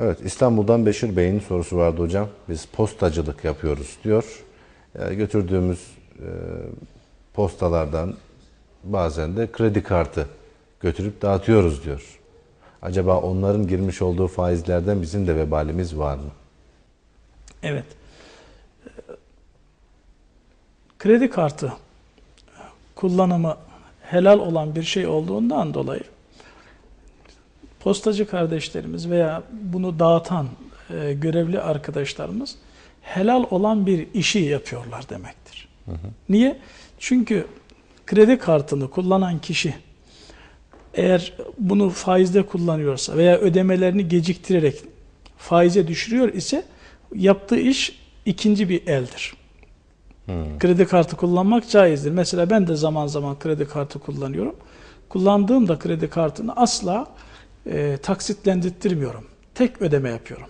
Evet, İstanbul'dan Beşir Bey'in sorusu vardı hocam. Biz postacılık yapıyoruz diyor. E, götürdüğümüz e, postalardan bazen de kredi kartı götürüp dağıtıyoruz diyor. Acaba onların girmiş olduğu faizlerden bizim de vebalimiz var mı? Evet. Kredi kartı kullanımı helal olan bir şey olduğundan dolayı postacı kardeşlerimiz veya bunu dağıtan e, görevli arkadaşlarımız helal olan bir işi yapıyorlar demektir. Hı hı. Niye? Çünkü kredi kartını kullanan kişi eğer bunu faizde kullanıyorsa veya ödemelerini geciktirerek faize düşürüyor ise yaptığı iş ikinci bir eldir. Hmm. Kredi kartı kullanmak caizdir. Mesela ben de zaman zaman kredi kartı kullanıyorum. Kullandığımda kredi kartını asla e, taksitlendirtmiyorum. Tek ödeme yapıyorum.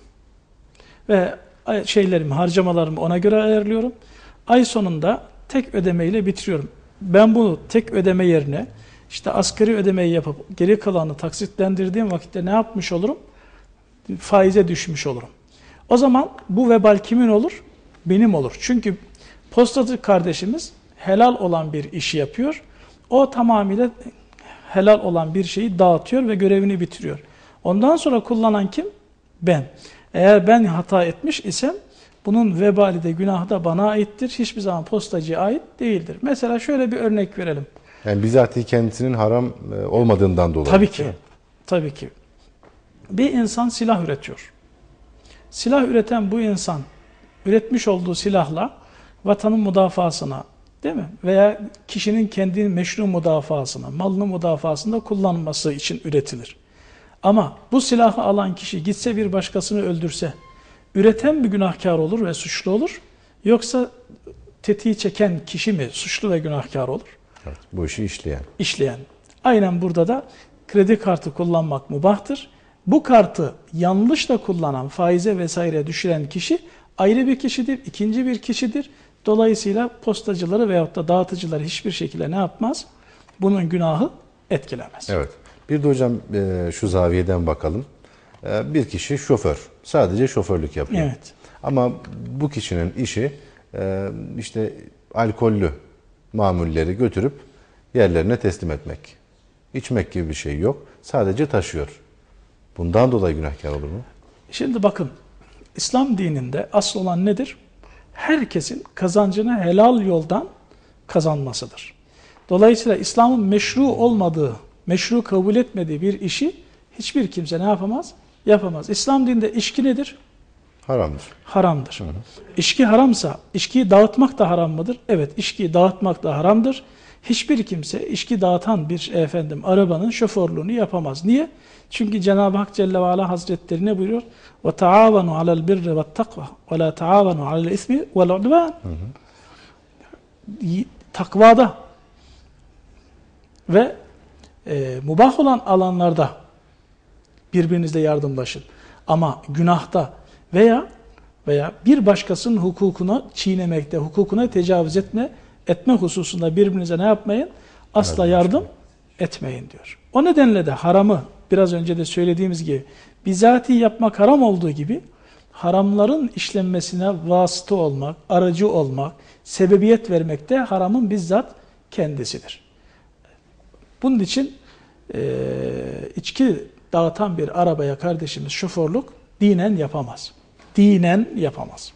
Ve şeylerimi, harcamalarımı ona göre ayarlıyorum. Ay sonunda tek ödemeyle bitiriyorum. Ben bunu tek ödeme yerine işte asgari ödemeyi yapıp geri kalanı taksitlendirdiğim vakitte ne yapmış olurum? Faize düşmüş olurum. O zaman bu vebal kimin olur? Benim olur. Çünkü postacı kardeşimiz helal olan bir işi yapıyor. O tamamıyla helal olan bir şeyi dağıtıyor ve görevini bitiriyor. Ondan sonra kullanan kim? Ben. Eğer ben hata etmiş isem bunun vebali de günahı da bana aittir. Hiçbir zaman postacıya ait değildir. Mesela şöyle bir örnek verelim. Yani bizatihi kendisinin haram e, olmadığından dolayı. Tabii ki. Tabii ki. Bir insan silah üretiyor. Silah üreten bu insan üretmiş olduğu silahla vatanın müdafasına değil mi? Veya kişinin kendi meşru müdafasına, malını müdafasında kullanması için üretilir. Ama bu silahı alan kişi gitse bir başkasını öldürse üreten bir günahkar olur ve suçlu olur. Yoksa tetiği çeken kişi mi suçlu ve günahkar olur? Evet, bu işi işleyen. İşleyen. Aynen burada da kredi kartı kullanmak mubahtır. Bu kartı yanlışla kullanan, faize vesaire düşüren kişi ayrı bir kişidir, ikinci bir kişidir. Dolayısıyla postacıları veyahut da dağıtıcıları hiçbir şekilde ne yapmaz? Bunun günahı etkilemez. Evet. Bir de hocam e, şu zaviyeden bakalım. E, bir kişi şoför. Sadece şoförlük yapıyor. Evet. Ama bu kişinin işi e, işte alkollü mamulleri götürüp yerlerine teslim etmek. İçmek gibi bir şey yok. Sadece taşıyor. Bundan dolayı günahkar olur mu? Şimdi bakın İslam dininde asıl olan nedir? Herkesin kazancını helal yoldan kazanmasıdır. Dolayısıyla İslam'ın meşru olmadığı, meşru kabul etmediği bir işi hiçbir kimse ne yapamaz? Yapamaz. İslam dininde içki nedir? Haramdır. Haramdır. Hı hı. İçki haramsa içkiyi dağıtmak da haram mıdır? Evet içkiyi dağıtmak da haramdır. Hiçbir kimse içki dağıtan bir efendim arabanın şoförlüğünü yapamaz. Niye? Çünkü Cenab-ı Hak Celle ve Ala Hazretleri ne buyuruyor? Ve taavanu alel birri ve takva ve la taavanu alel ismi vel udvan. Takvada ve e, mubah olan alanlarda birbirinizle yardımlaşın. Ama günahta veya veya bir başkasının hukukunu çiğnemekte, hukukuna tecavüz etme etme hususunda birbirinize ne yapmayın? Asla yardım etmeyin diyor. O nedenle de haramı biraz önce de söylediğimiz gibi bizatihi yapmak haram olduğu gibi haramların işlenmesine vasıta olmak, aracı olmak, sebebiyet vermek de haramın bizzat kendisidir. Bunun için e, içki dağıtan bir arabaya kardeşimiz şoförlük dinen yapamaz. Dinen yapamaz.